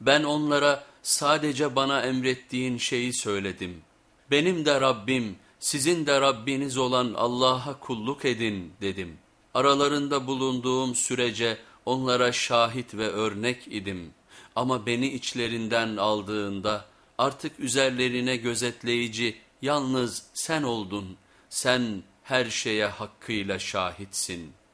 Ben onlara sadece bana emrettiğin şeyi söyledim. Benim de Rabbim, sizin de Rabbiniz olan Allah'a kulluk edin dedim. Aralarında bulunduğum sürece onlara şahit ve örnek idim. Ama beni içlerinden aldığında artık üzerlerine gözetleyici yalnız sen oldun. Sen her şeye hakkıyla şahitsin.''